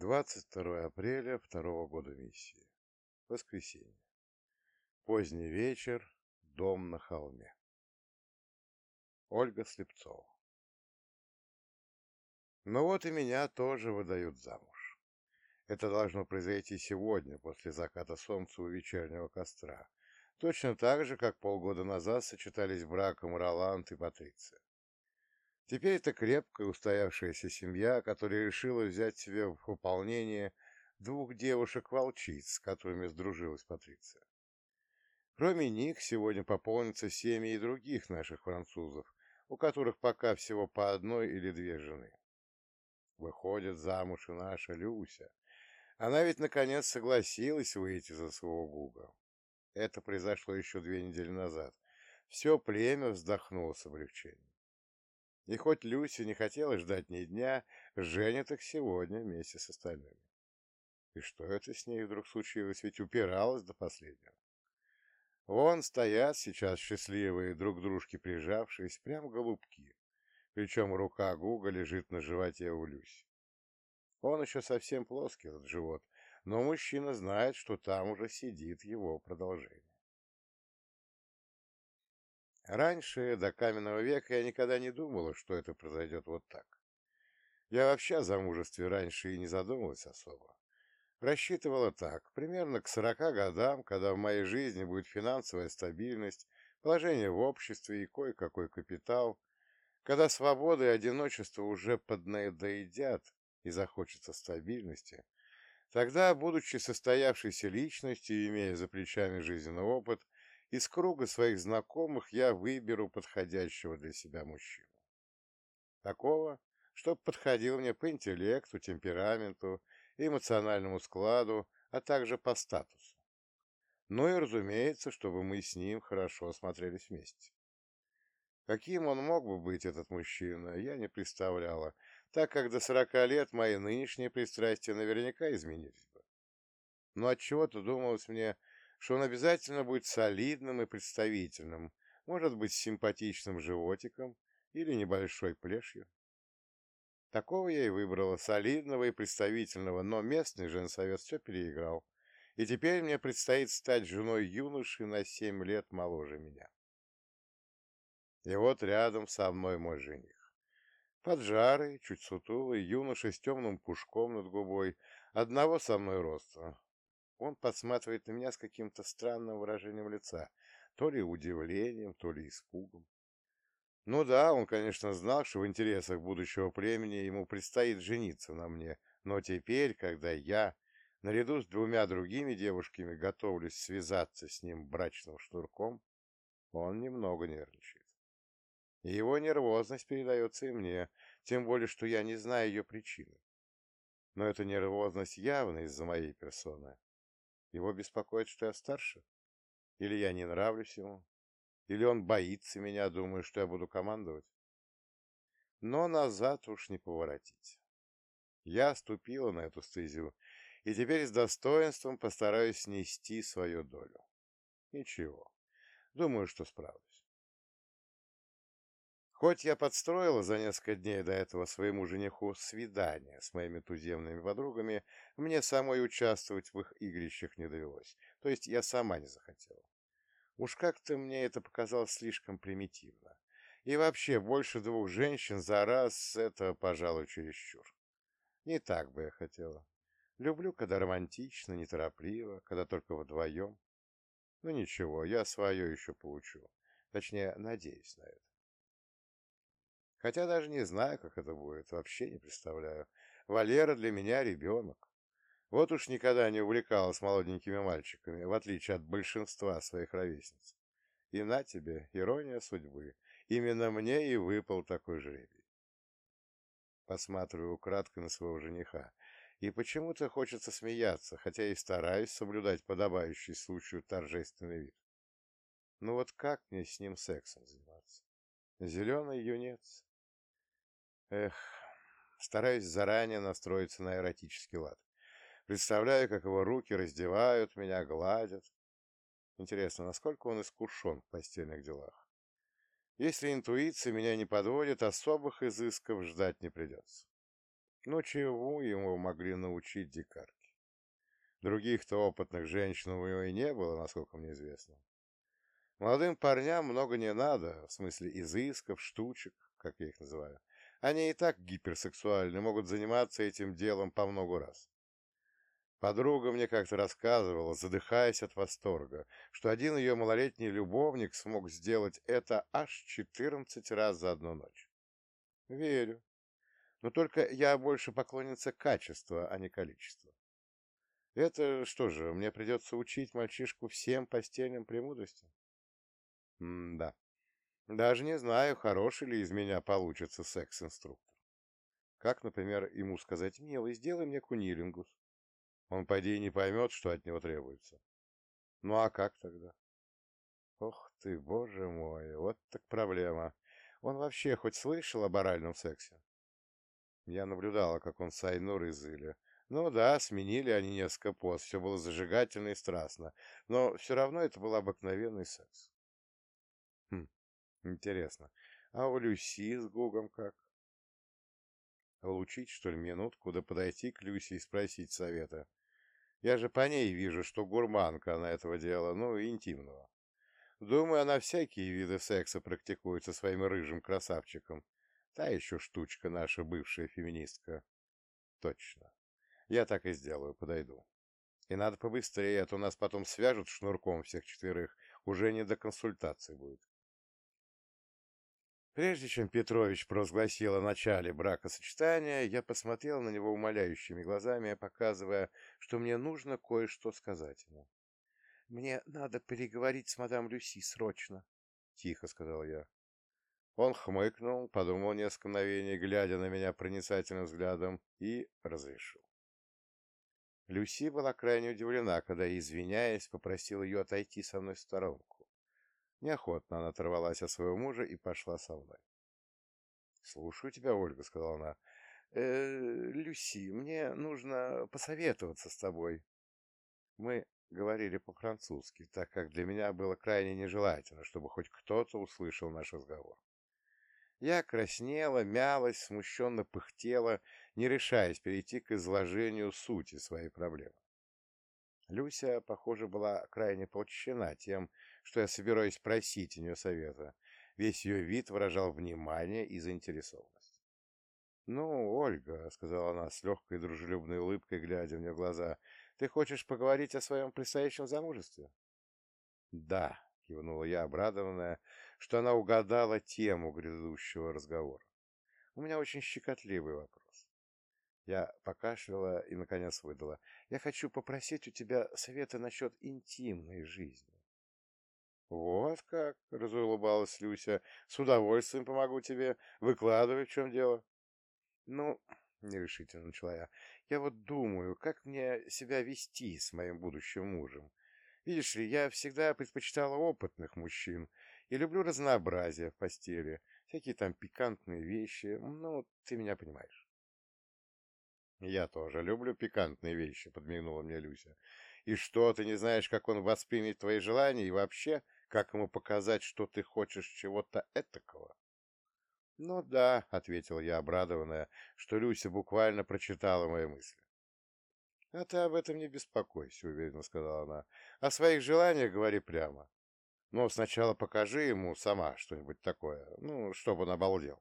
22 апреля второго года миссии. Воскресенье. Поздний вечер. Дом на холме. Ольга Слепцова. Ну вот и меня тоже выдают замуж. Это должно произойти сегодня, после заката солнца у вечернего костра. Точно так же, как полгода назад сочетались браком Роланд и Патриция. Теперь это крепкая устоявшаяся семья, которая решила взять себе в выполнение двух девушек-волчиц, с которыми сдружилась Патриция. Кроме них, сегодня пополнятся семьи и других наших французов, у которых пока всего по одной или две жены. Выходит замуж и наша Люся. Она ведь, наконец, согласилась выйти за своего Гуга. Это произошло еще две недели назад. Все племя вздохнуло с облегчением. И хоть Люся не хотела ждать ни дня, женят их сегодня вместе с остальными. И что это с ней вдруг случилось? Ведь упиралась до последнего. Вон стоят сейчас счастливые, друг дружки прижавшись, прям голубки. Причем рука Гуга лежит на животе у Люси. Он еще совсем плоский, этот живот, но мужчина знает, что там уже сидит его продолжение. Раньше, до каменного века, я никогда не думала, что это произойдет вот так. Я вообще о замужестве раньше и не задумывалась особо. Рассчитывала так, примерно к сорока годам, когда в моей жизни будет финансовая стабильность, положение в обществе и кое-какой капитал, когда свобода и одиночество уже поднадоедят и захочется стабильности, тогда, будучи состоявшейся личностью и имея за плечами жизненный опыт, из круга своих знакомых я выберу подходящего для себя мужчину. Такого, чтоб подходил мне по интеллекту, темпераменту, эмоциональному складу, а также по статусу. Ну и, разумеется, чтобы мы с ним хорошо смотрелись вместе. Каким он мог бы быть, этот мужчина, я не представляла, так как до сорока лет мои нынешние пристрастия наверняка изменились бы. Но отчего-то думалось мне, что он обязательно будет солидным и представительным, может быть, с симпатичным животиком или небольшой плешью. Такого я и выбрала, солидного и представительного, но местный женсовет все переиграл, и теперь мне предстоит стать женой юноши на семь лет моложе меня. И вот рядом со мной мой жених. Поджарый, чуть сутулый, юноша с темным пушком над губой, одного со мной роста, он подсматривает на меня с каким-то странным выражением лица, то ли удивлением, то ли испугом. Ну да, он, конечно, знал, что в интересах будущего племени ему предстоит жениться на мне, но теперь, когда я, наряду с двумя другими девушками, готовлюсь связаться с ним брачным штурком, он немного нервничает. Его нервозность передается и мне, тем более, что я не знаю ее причины. Но эта нервозность явно из-за моей персоны, его беспокоит, что я старше? Или я не нравлюсь ему? Или он боится меня, думая, что я буду командовать? Но назад уж не поворотить. Я ступила на эту стезю, и теперь с достоинством постараюсь снести свою долю. Ничего. Думаю, что справлюсь. Хоть я подстроила за несколько дней до этого своему жениху свидание с моими туземными подругами, мне самой участвовать в их игрищах не довелось, то есть я сама не захотела. Уж как-то мне это показалось слишком примитивно. И вообще, больше двух женщин за раз — это, пожалуй, чересчур. Не так бы я хотела. Люблю, когда романтично, неторопливо, когда только вдвоем. Ну ничего, я свое еще получу. Точнее, надеюсь на это. Хотя даже не знаю, как это будет, вообще не представляю. Валера для меня ребенок. Вот уж никогда не увлекалась молоденькими мальчиками, в отличие от большинства своих ровесниц. И на тебе, ирония судьбы, именно мне и выпал такой жребий. Посматриваю украдкой на своего жениха, и почему-то хочется смеяться, хотя и стараюсь соблюдать подобающий случаю торжественный вид. Ну вот как мне с ним сексом заниматься? Зеленый юнец. Эх, стараюсь заранее настроиться на эротический лад. Представляю, как его руки раздевают меня, гладят. Интересно, насколько он искушен в постельных делах? Если интуиция меня не подводит, особых изысков ждать не придется. Но чего ему могли научить дикарки? Других-то опытных женщин у него и не было, насколько мне известно. Молодым парням много не надо, в смысле изысков, штучек, как я их называю. Они и так гиперсексуальны, могут заниматься этим делом по много раз. Подруга мне как-то рассказывала, задыхаясь от восторга, что один ее малолетний любовник смог сделать это аж 14 раз за одну ночь. Верю. Но только я больше поклонница качества, а не количества. Это что же, мне придется учить мальчишку всем постельным премудростям? М-да. Даже не знаю, хороший ли из меня получится секс-инструктор. Как, например, ему сказать, милый, сделай мне кунилингус. Он, по идее, не поймет, что от него требуется. Ну а как тогда? Ох ты, боже мой, вот так проблема. Он вообще хоть слышал об оральном сексе? Я наблюдала, как он с Айнур из Иля. Ну да, сменили они несколько пост, все было зажигательно и страстно, но все равно это был обыкновенный секс. Хм, интересно, а у Люси с Гугом как? Улучить, что ли, минутку, да подойти к Люси и спросить совета? Я же по ней вижу, что гурманка она этого дела, ну, интимного. Думаю, она всякие виды секса практикует со своим рыжим красавчиком. Та еще штучка наша бывшая феминистка. Точно. Я так и сделаю, подойду. И надо побыстрее, а то нас потом свяжут шнурком всех четверых. Уже не до консультации будет. Прежде чем Петрович провозгласил о начале бракосочетания, я посмотрел на него умоляющими глазами, показывая, что мне нужно кое-что сказать ему. — Мне надо переговорить с мадам Люси срочно, — тихо сказал я. Он хмыкнул, подумал несколько мгновений, глядя на меня проницательным взглядом, и разрешил. Люси была крайне удивлена, когда, извиняясь, попросил ее отойти со мной в сторонку. Неохотно она оторвалась от своего мужа и пошла со мной. «Слушаю тебя, Ольга», — сказала она. «Э, «Люси, мне нужно посоветоваться с тобой». Мы говорили по-французски, так как для меня было крайне нежелательно, чтобы хоть кто-то услышал наш разговор. Я краснела, мялась, смущенно пыхтела, не решаясь перейти к изложению сути своей проблемы. Люся, похоже, была крайне польщена тем, что я собираюсь просить у нее совета. Весь ее вид выражал внимание и заинтересованность. «Ну, Ольга», — сказала она с легкой дружелюбной улыбкой, глядя мне в глаза, — «ты хочешь поговорить о своем предстоящем замужестве?» «Да», — кивнула я, обрадованная, что она угадала тему грядущего разговора. «У меня очень щекотливый вопрос. Я покашляла и, наконец, выдала. «Я хочу попросить у тебя совета насчет интимной жизни». «Вот как!» — разулыбалась Люся. «С удовольствием помогу тебе. Выкладывай, в чем дело». «Ну, — нерешительно начала я, — я вот думаю, как мне себя вести с моим будущим мужем. Видишь ли, я всегда предпочитала опытных мужчин и люблю разнообразие в постели, всякие там пикантные вещи. Ну, ты меня понимаешь». «Я тоже люблю пикантные вещи», — подмигнула мне Люся. «И что, ты не знаешь, как он воспримет твои желания и вообще, как ему показать, что ты хочешь чего-то этакого?» «Ну да», — ответил я, обрадованная, что Люся буквально прочитала мои мысли. «А ты об этом не беспокойся», — уверенно сказала она. «О своих желаниях говори прямо. Но сначала покажи ему сама что-нибудь такое, ну, чтобы он обалдел.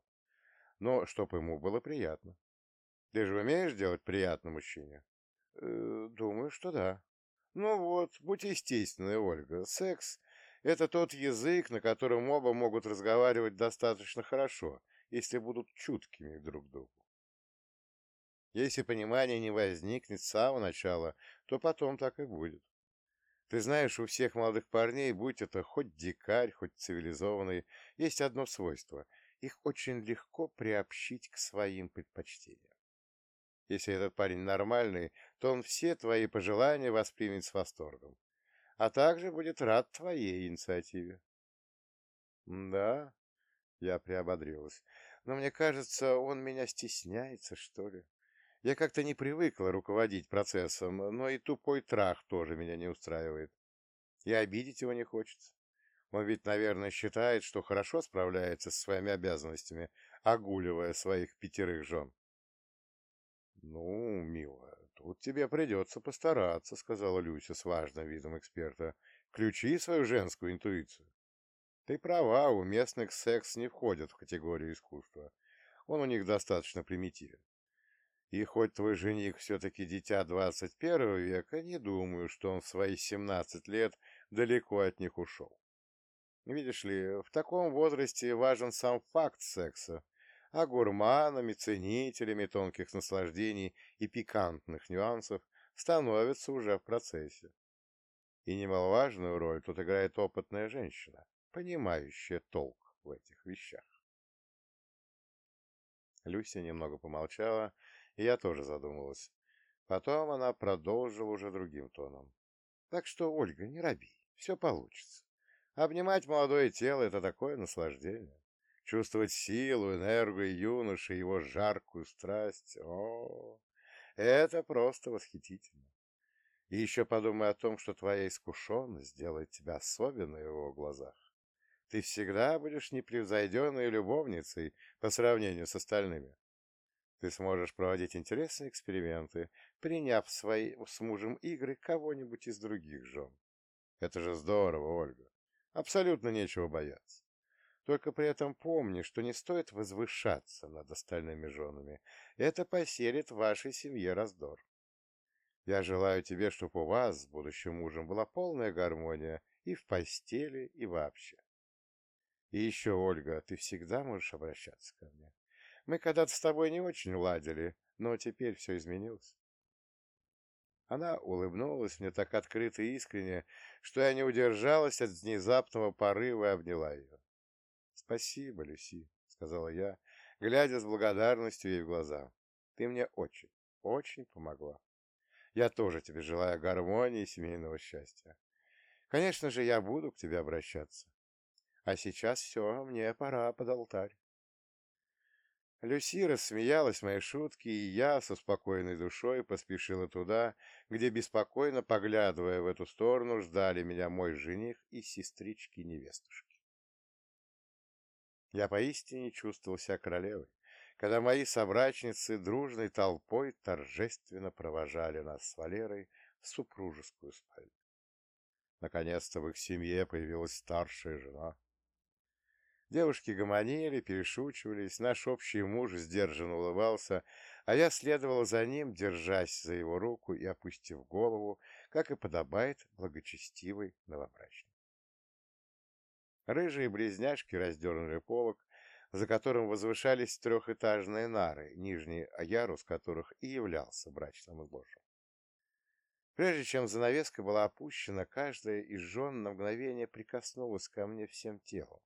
Но чтобы ему было приятно. Ты же умеешь делать приятно мужчине? Э, думаю, что да. Ну вот, будь естественной, Ольга. Секс — это тот язык, на котором оба могут разговаривать достаточно хорошо, если будут чуткими друг к другу. Если понимание не возникнет с самого начала, то потом так и будет. Ты знаешь, у всех молодых парней, будь это хоть дикарь, хоть цивилизованный, есть одно свойство — их очень легко приобщить к своим предпочтениям. Если этот парень нормальный, то он все твои пожелания воспримет с восторгом, а также будет рад твоей инициативе. Да, я приободрилась, но мне кажется, он меня стесняется, что ли. Я как-то не привыкла руководить процессом, но и тупой трах тоже меня не устраивает. И обидеть его не хочется. Он ведь, наверное, считает, что хорошо справляется со своими обязанностями, огуливая своих пятерых жен. «Ну, милая, тут тебе придется постараться», — сказала Люся с важным видом эксперта. «Ключи свою женскую интуицию». «Ты права, у местных секс не входит в категорию искусства. Он у них достаточно примитивен. И хоть твой жених все-таки дитя 21 века, не думаю, что он в свои 17 лет далеко от них ушел. Видишь ли, в таком возрасте важен сам факт секса, а гурманами, ценителями тонких наслаждений и пикантных нюансов становятся уже в процессе. И немаловажную роль тут играет опытная женщина, понимающая толк в этих вещах. Люся немного помолчала, и я тоже задумалась. Потом она продолжила уже другим тоном. Так что, Ольга, не робей, все получится. Обнимать молодое тело — это такое наслаждение. Чувствовать силу, энергию юноши, его жаркую страсть. О, это просто восхитительно. И еще подумай о том, что твоя искушенность делает тебя особенной в его глазах. Ты всегда будешь непревзойденной любовницей по сравнению с остальными. Ты сможешь проводить интересные эксперименты, приняв свои с мужем игры кого-нибудь из других жен. Это же здорово, Ольга. Абсолютно нечего бояться. Только при этом помни, что не стоит возвышаться над остальными женами. Это поселит в вашей семье раздор. Я желаю тебе, чтобы у вас с будущим мужем была полная гармония и в постели, и вообще. И еще, Ольга, ты всегда можешь обращаться ко мне. Мы когда-то с тобой не очень ладили, но теперь все изменилось. Она улыбнулась мне так открыто и искренне, что я не удержалась от внезапного порыва и обняла ее. «Спасибо, Люси», — сказала я, глядя с благодарностью ей в глаза. «Ты мне очень, очень помогла. Я тоже тебе желаю гармонии и семейного счастья. Конечно же, я буду к тебе обращаться. А сейчас все, мне пора под алтарь». Люси рассмеялась моей шутке, и я со спокойной душой поспешила туда, где, беспокойно поглядывая в эту сторону, ждали меня мой жених и сестрички-невестушки. Я поистине чувствовал себя королевой, когда мои собрачницы дружной толпой торжественно провожали нас с Валерой в супружескую спальню. Наконец-то в их семье появилась старшая жена. Девушки гомонили, перешучивались, наш общий муж сдержанно улыбался, а я следовал за ним, держась за его руку и опустив голову, как и подобает благочестивой новобрачной. Рыжие близняшки раздернули полог, за которым возвышались трехэтажные нары, нижний ярус которых и являлся брачным изложем. Прежде чем занавеска была опущена, каждая из жен на мгновение прикоснулась ко мне всем телом.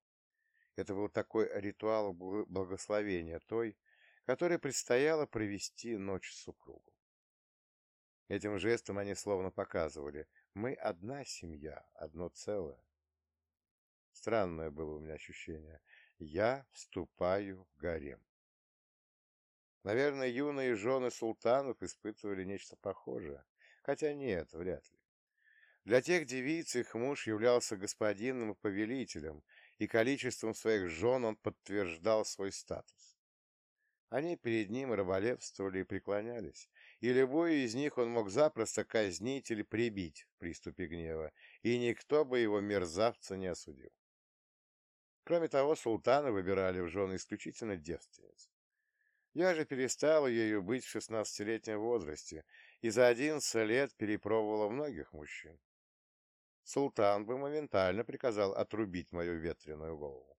Это был такой ритуал благословения той, которой предстояло провести ночь с супругом. Этим жестом они словно показывали «мы одна семья, одно целое». Странное было у меня ощущение. Я вступаю в гарем. Наверное, юные жены султанов испытывали нечто похожее. Хотя нет, вряд ли. Для тех девиц их муж являлся господином и повелителем, и количеством своих жен он подтверждал свой статус. Они перед ним раболепствовали и преклонялись, и любую из них он мог запросто казнить или прибить в приступе гнева, и никто бы его мерзавца не осудил. Кроме того, султана выбирали в жены исключительно девственниц. Я же перестала ею быть в шестнадцатилетнем возрасте и за одиннадцать лет перепробовала многих мужчин. Султан бы моментально приказал отрубить мою ветреную голову.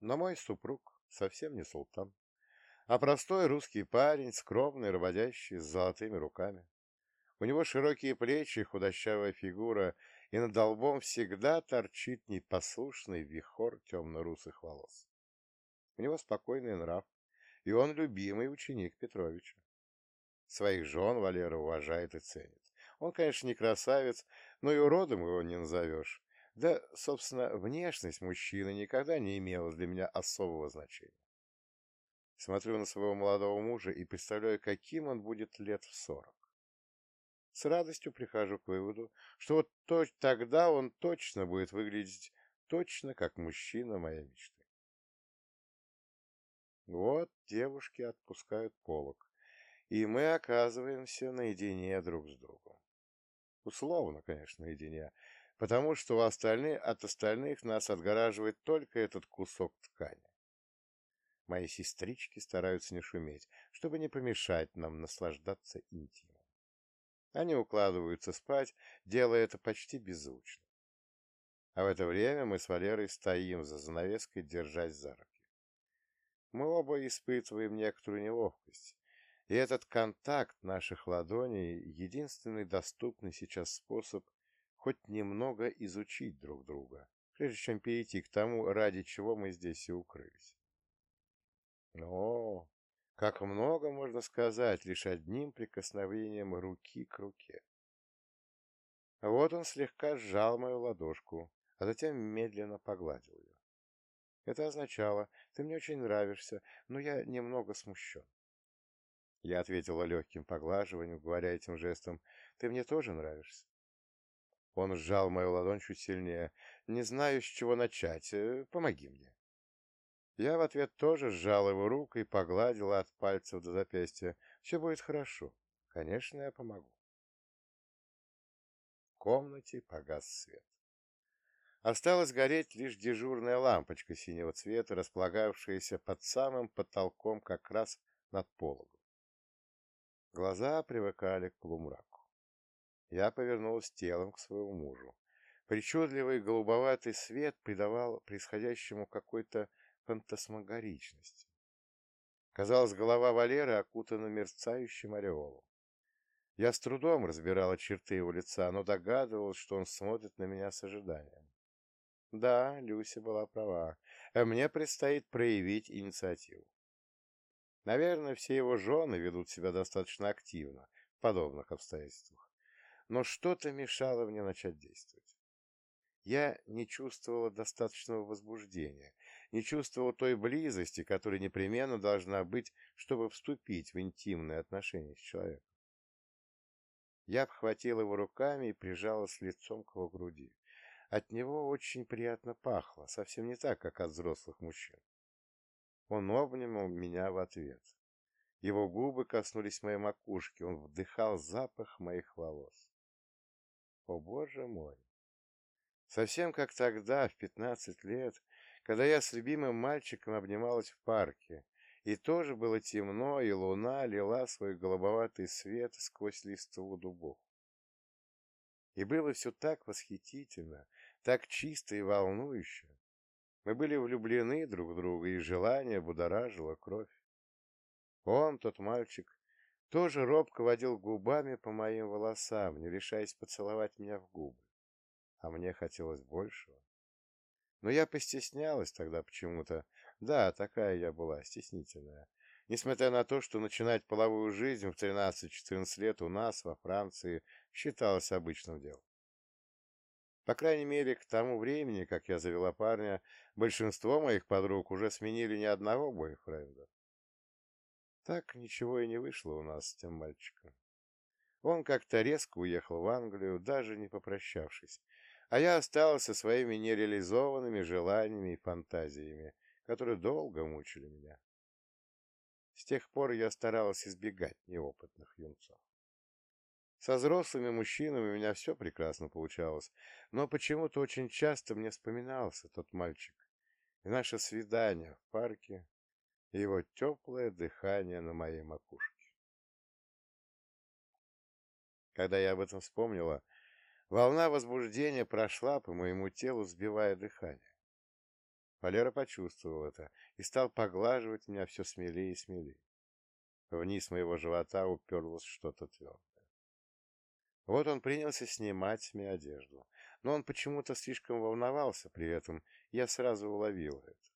Но мой супруг совсем не султан, а простой русский парень, скромный, работящий, с золотыми руками. У него широкие плечи, худощавая фигура и над долбом всегда торчит непослушный вихор темно-русых волос. У него спокойный нрав, и он любимый ученик Петровича. Своих жен Валера уважает и ценит. Он, конечно, не красавец, но и уродом его не назовешь. Да, собственно, внешность мужчины никогда не имела для меня особого значения. Смотрю на своего молодого мужа и представляю, каким он будет лет в сорок с радостью прихожу к выводу, что вот то, тогда он точно будет выглядеть точно как мужчина моей мечты. Вот девушки отпускают полок, и мы оказываемся наедине друг с другом. Условно, конечно, наедине, потому что у остальных, от остальных нас отгораживает только этот кусок ткани. Мои сестрички стараются не шуметь, чтобы не помешать нам наслаждаться интимом. Они укладываются спать, делая это почти беззвучно. А в это время мы с Валерой стоим за занавеской, держась за руки. Мы оба испытываем некоторую неловкость, и этот контакт наших ладоней — единственный доступный сейчас способ хоть немного изучить друг друга, прежде чем перейти к тому, ради чего мы здесь и укрылись. О, как много можно сказать лишь одним прикосновением руки к руке. Вот он слегка сжал мою ладошку, а затем медленно погладил ее. Это означало, ты мне очень нравишься, но я немного смущен. Я ответила легким поглаживанием, говоря этим жестом, ты мне тоже нравишься. Он сжал мою ладонь чуть сильнее. Не знаю, с чего начать. Э, помоги мне. Я в ответ тоже сжал его руку и погладила от пальцев до запястья. Все будет хорошо. Конечно, я помогу. В комнате погас свет. Осталась гореть лишь дежурная лампочка синего цвета, располагавшаяся под самым потолком как раз над пологом. Глаза привыкали к полумраку. Я повернулась телом к своему мужу. Причудливый голубоватый свет придавал происходящему какой-то фантасмагоричности. Казалось, голова Валеры окутана мерцающим ореолом. Я с трудом разбирала черты его лица, но догадывалась, что он смотрит на меня с ожиданием. Да, Люся была права. Мне предстоит проявить инициативу. Наверное, все его жены ведут себя достаточно активно в подобных обстоятельствах. Но что-то мешало мне начать действовать. Я не чувствовала достаточного возбуждения, не чувствовала той близости, которая непременно должна быть, чтобы вступить в интимные отношения с человеком. Я обхватила его руками и прижалась лицом к его груди. От него очень приятно пахло, совсем не так, как от взрослых мужчин. Он обнял меня в ответ. Его губы коснулись моей макушки, он вдыхал запах моих волос. О, боже мой! Совсем как тогда, в пятнадцать лет, когда я с любимым мальчиком обнималась в парке, и тоже было темно, и луна лила свой голубоватый свет сквозь листву дубов. И было все так восхитительно, так чисто и волнующе. Мы были влюблены друг в друга, и желание будоражило кровь. Он, тот мальчик, тоже робко водил губами по моим волосам, не решаясь поцеловать меня в губы. А мне хотелось большего. Но я постеснялась тогда почему-то. Да, такая я была, стеснительная. Несмотря на то, что начинать половую жизнь в 13-14 лет у нас, во Франции, считалось обычным делом. По крайней мере, к тому времени, как я завела парня, большинство моих подруг уже сменили ни одного бойфренда. Так ничего и не вышло у нас с тем мальчиком. Он как-то резко уехал в Англию, даже не попрощавшись, а я осталась со своими нереализованными желаниями и фантазиями, которые долго мучили меня. С тех пор я старалась избегать неопытных юнцов. Со взрослыми мужчинами у меня все прекрасно получалось, но почему-то очень часто мне вспоминался тот мальчик, и наше свидание в парке, и его теплое дыхание на моей макушке. Когда я об этом вспомнила, волна возбуждения прошла по моему телу, сбивая дыхание. Валера почувствовал это и стал поглаживать меня все смелее и смелее. Вниз моего живота уперлось что-то твердое. Вот он принялся снимать с меня одежду. Но он почему-то слишком волновался при этом, я сразу уловил это.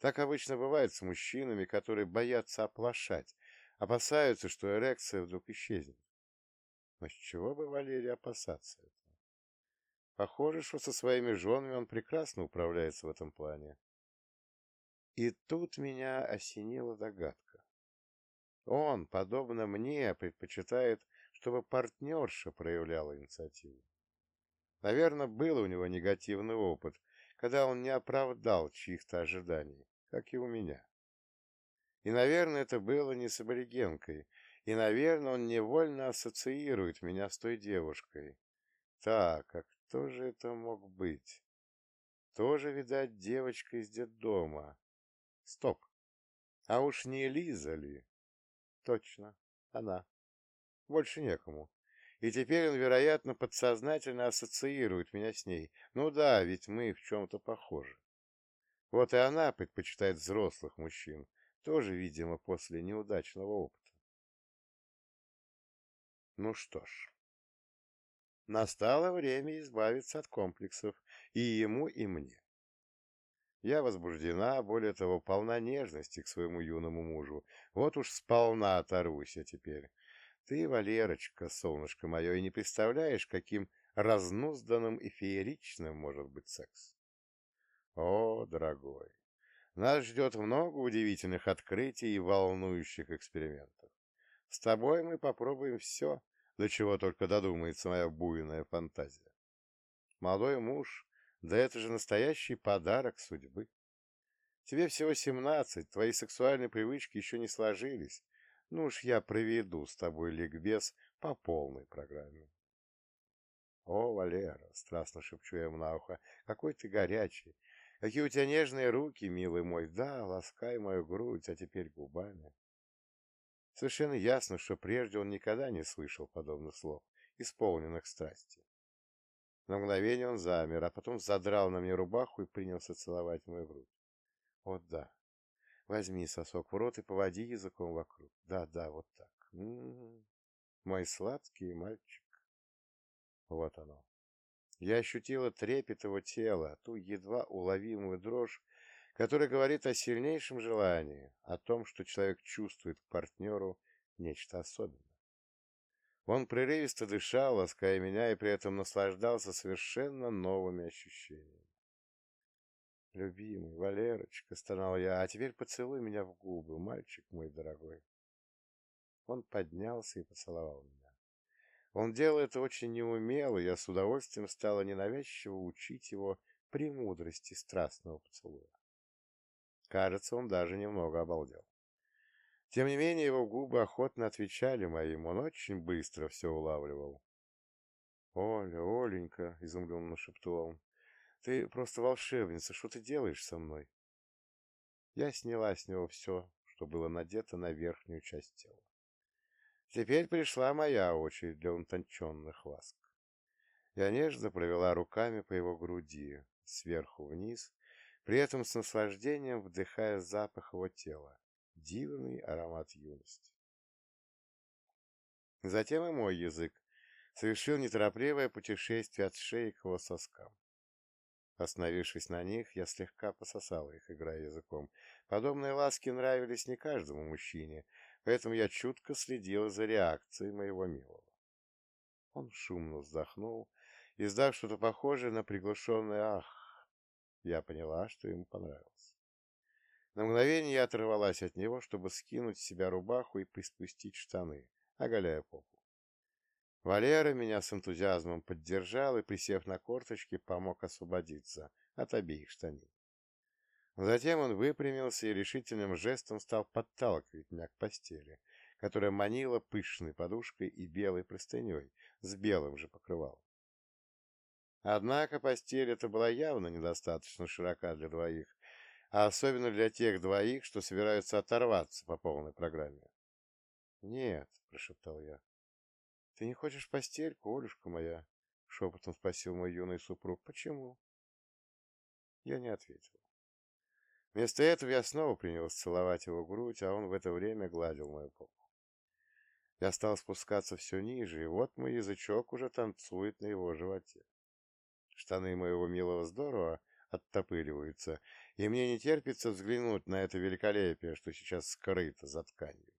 Так обычно бывает с мужчинами, которые боятся оплошать, опасаются, что эрекция вдруг исчезнет. Но с чего бы Валерий опасаться этого? Похоже, что со своими женами он прекрасно управляется в этом плане. И тут меня осенила догадка. Он, подобно мне, предпочитает чтобы партнерша проявляла инициативу. Наверное, был у него негативный опыт, когда он не оправдал чьих-то ожиданий, как и у меня. И, наверное, это было не с аборигенкой, и, наверное, он невольно ассоциирует меня с той девушкой. Так, а кто же это мог быть? Тоже, видать, девочка из детдома. Стоп. А уж не Лиза ли? Точно, она. Больше некому. И теперь он, вероятно, подсознательно ассоциирует меня с ней. Ну да, ведь мы в чем-то похожи. Вот и она предпочитает взрослых мужчин, тоже, видимо, после неудачного опыта. Ну что ж, настало время избавиться от комплексов и ему, и мне. Я возбуждена, более того, полна нежности к своему юному мужу. Вот уж сполна оторвусь я теперь. Ты, Валерочка, солнышко мое, и не представляешь, каким разнузданным и фееричным может быть секс. О, дорогой, нас ждет много удивительных открытий и волнующих экспериментов. С тобой мы попробуем все, до чего только додумается моя буйная фантазия. Молодой муж, да это же настоящий подарок судьбы. Тебе всего семнадцать, твои сексуальные привычки еще не сложились. Ну уж я проведу с тобой ликбез по полной программе. О, Валера, страстно шепчу я ему на ухо, какой ты горячий, какие у тебя нежные руки, милый мой, да, ласкай мою грудь, а теперь губами. Совершенно ясно, что прежде он никогда не слышал подобных слов, исполненных страсти. На мгновение он замер, а потом задрал на мне рубаху и принялся целовать мою грудь. Вот да. Возьми сосок в рот и поводи языком вокруг. Да, да, вот так. М -м -м. Мой сладкий мальчик. Вот оно. Я ощутила трепет его тела, ту едва уловимую дрожь, который говорит о сильнейшем желании, о том, что человек чувствует к партнеру нечто особенное. Он прерывисто дышал, лаская меня, и при этом наслаждался совершенно новыми ощущениями. «Любимый, Валерочка», — стонал я, — «а теперь поцелуй меня в губы, мальчик мой дорогой». Он поднялся и поцеловал меня. Он делал это очень неумело, и я с удовольствием стала ненавязчиво учить его премудрости страстного поцелуя. Кажется, он даже немного обалдел. Тем не менее, его губы охотно отвечали моим, он очень быстро все улавливал. «Оля, Оленька!» — изумленно шептал он. «Ты просто волшебница, что ты делаешь со мной?» Я сняла с него все, что было надето на верхнюю часть тела. Теперь пришла моя очередь для утонченных ласк. Я нежно провела руками по его груди, сверху вниз, при этом с наслаждением вдыхая запах его тела, дивный аромат юности. Затем и мой язык совершил неторопливое путешествие от шеи к его соскам. Остановившись на них, я слегка пососал их, играя языком. Подобные ласки нравились не каждому мужчине, поэтому я чутко следил за реакцией моего милого. Он шумно вздохнул, издав что-то похожее на приглушенный «ах», я поняла, что ему понравилось. На мгновение я оторвалась от него, чтобы скинуть с себя рубаху и приспустить штаны, оголяя попу. Валера меня с энтузиазмом поддержал и, присев на корточки, помог освободиться от обеих штанин. Затем он выпрямился и решительным жестом стал подталкивать меня к постели, которая манила пышной подушкой и белой простыней с белым же покрывалом. Однако постель эта была явно недостаточно широка для двоих, а особенно для тех двоих, что собираются оторваться по полной программе. «Нет», — прошептал я. «Ты не хочешь постель, Колюшка моя?» — шепотом спросил мой юный супруг. «Почему?» Я не ответил. Вместо этого я снова принялся целовать его грудь, а он в это время гладил мою попу. Я стал спускаться все ниже, и вот мой язычок уже танцует на его животе. Штаны моего милого здорово оттопыриваются, и мне не терпится взглянуть на это великолепие, что сейчас скрыто за тканью.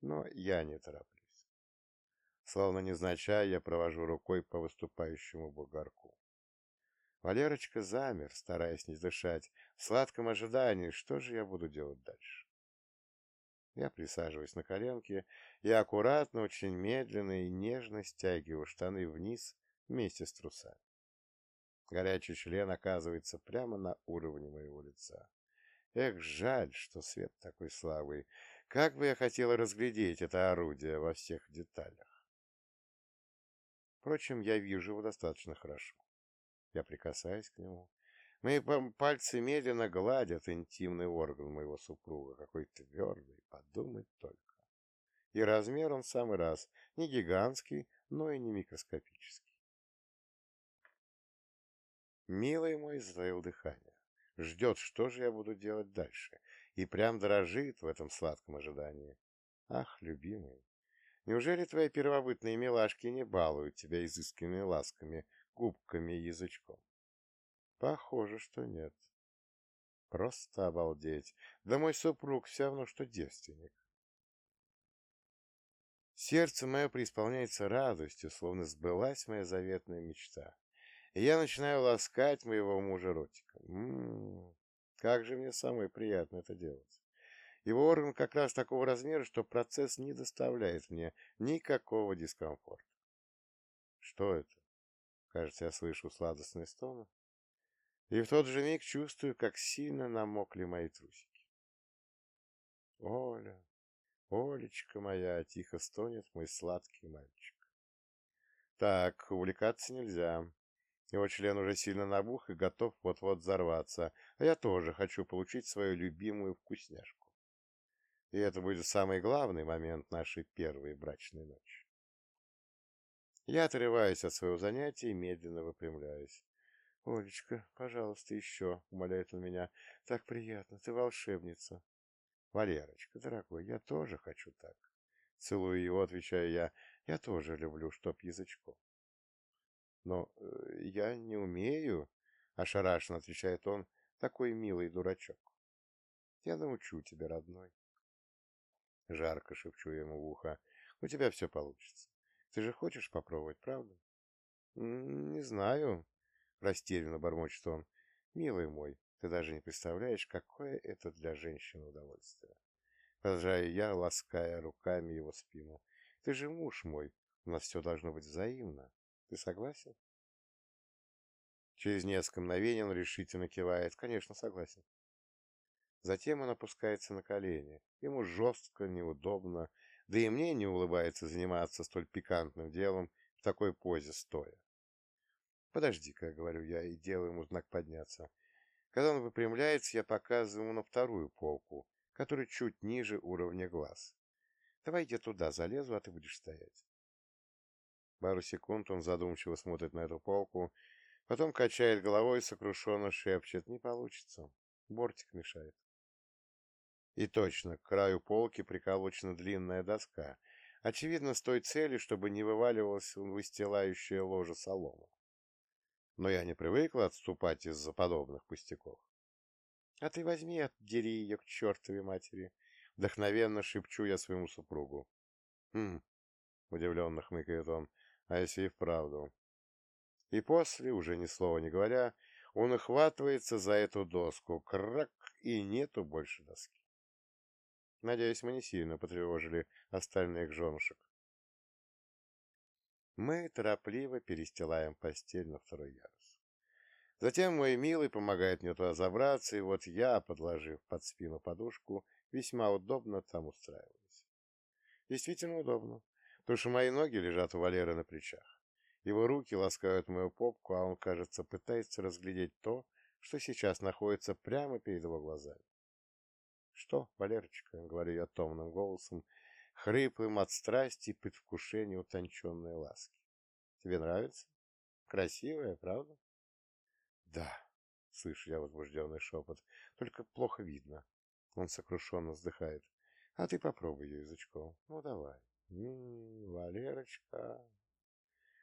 Но я не тороплюсь. Словно незначай, я провожу рукой по выступающему бугорку. Валерочка замер, стараясь не дышать, в сладком ожидании, что же я буду делать дальше. Я присаживаюсь на коленки и аккуратно, очень медленно и нежно стягиваю штаны вниз вместе с трусами. Горячий член оказывается прямо на уровне моего лица. Эх, жаль, что свет такой слабый. Как бы я хотела разглядеть это орудие во всех деталях. Впрочем, я вижу его достаточно хорошо. Я прикасаюсь к нему. Мои пальцы медленно гладят интимный орган моего супруга, какой твердый, подумать только. И размер он самый раз, не гигантский, но и не микроскопический. Милый мой затаил дыхание, ждет, что же я буду делать дальше, и прям дрожит в этом сладком ожидании. Ах, любимый, неужели твои первобытные милашки не балуют тебя изысканными ласками, губками и язычком? Похоже, что нет. Просто обалдеть. Да мой супруг все равно, что девственник. Сердце мое преисполняется радостью, словно сбылась моя заветная мечта. Я начинаю ласкать моего мужа ротиком. М-м-м, как же мне самое приятно это делать. Его орган как раз такого размера, что процесс не доставляет мне никакого дискомфорта. Что это? Кажется, я слышу сладостные стоны. И в тот же миг чувствую, как сильно намокли мои трусики. Оля, Олечка моя, тихо стонет мой сладкий мальчик. Так, увлекаться нельзя. Его член уже сильно набух и готов вот-вот взорваться, а я тоже хочу получить свою любимую вкусняшку. И это будет самый главный момент нашей первой брачной ночи. Я отрываюсь от своего занятия и медленно выпрямляюсь. — Олечка, пожалуйста, еще, — умоляет он меня. — Так приятно, ты волшебница. — Валерочка, дорогой, я тоже хочу так. Целую его, отвечаю я. Я тоже люблю, чтоб язычком. Но э, я не умею, — ошарашенно отвечает он, — такой милый дурачок. Я научу тебя, родной. Жарко шепчу ему в ухо. У тебя все получится. Ты же хочешь попробовать, правда? — Не знаю, Растерянно бормочет он. Милый мой, ты даже не представляешь, какое это для женщины удовольствие. Продолжаю я, лаская руками его спину. Ты же муж мой, у нас все должно быть взаимно. Ты согласен? Через несколько мгновений он решительно кивает. Конечно, согласен. Затем он опускается на колени. Ему жестко, неудобно, да и мне не улыбается заниматься столь пикантным делом в такой позе стоя. «Подожди-ка», — говорю я и делаю ему знак подняться. Когда он выпрямляется, я показываю ему на вторую полку, которая чуть ниже уровня глаз. «Давай я туда залезу, а ты будешь стоять». Пару секунд он задумчиво смотрит на эту полку, потом качает головой и сокрушенно шепчет. «Не получится. Бортик мешает». И точно, к краю полки приколочена длинная доска, очевидно, с той целью, чтобы не вываливалась выстилающая ложа солома но я не привыкла отступать из-за подобных пустяков. — А ты возьми, отдери ее к чертовой матери! — вдохновенно шепчу я своему супругу. — Хм, — удивленно хмыкает он, — а если и вправду? И после, уже ни слова не говоря, он ухватывается за эту доску, крак, и нету больше доски. Надеюсь, мы не сильно потревожили остальных женушек. Мы торопливо перестилаем постель на второй ярус. Затем мой милый помогает мне туда забраться, и вот я, подложив под спину подушку, весьма удобно там устраиваюсь. Действительно удобно, потому что мои ноги лежат у Валеры на плечах. Его руки ласкают мою попку, а он, кажется, пытается разглядеть то, что сейчас находится прямо перед его глазами. — Что, Валерочка, — говорю я томным голосом, хриплым от страсти и предвкушения утонченной ласки. Тебе нравится? Красивая, правда? Да, слышу я возбужденный шепот, только плохо видно. Он сокрушенно вздыхает. А ты попробуй ее язычком. Ну, давай. М-м, Валерочка.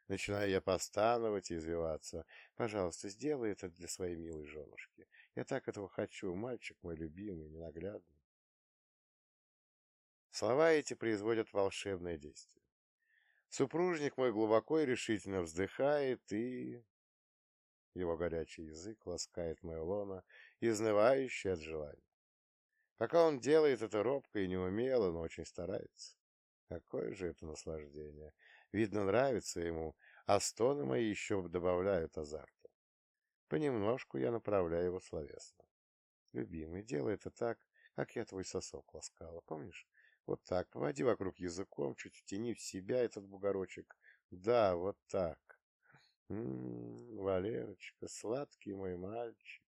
Начинаю я постановать и извиваться. Пожалуйста, сделай это для своей милой женушки. Я так этого хочу. Мальчик мой любимый, ненаглядный. Слова эти производят волшебное действие. Супружник мой глубоко и решительно вздыхает и... Его горячий язык ласкает мое лоно, изнывающее от желания. Пока он делает это робко и неумело, но очень старается. Какое же это наслаждение! Видно, нравится ему, а стоны мои еще добавляют азарта. Понемножку я направляю его словесно. Любимый, делай это так, как я твой сосок ласкала, помнишь? Вот так, поводи вокруг языком, чуть втяни в себя этот бугорочек. Да, вот так. М м-м, -м, Валерочка, сладкий мой мальчик.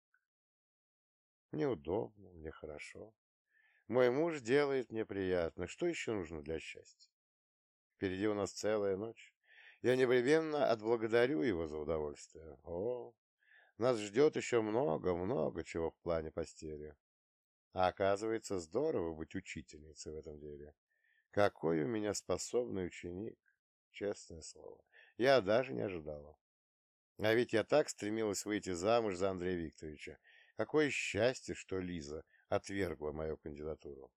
Мне удобно, мне хорошо. Мой муж делает мне приятно. Что еще нужно для счастья? Впереди у нас целая ночь. Я непременно отблагодарю его за удовольствие. О, нас ждет еще много-много чего в плане постели. А оказывается, здорово быть учительницей в этом деле. Какой у меня способный ученик, честное слово. Я даже не ожидала. А ведь я так стремилась выйти замуж за Андрея Викторовича. Какое счастье, что Лиза отвергла мою кандидатуру.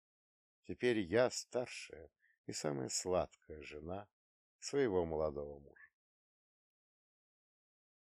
Теперь я старшая и самая сладкая жена своего молодого мужа.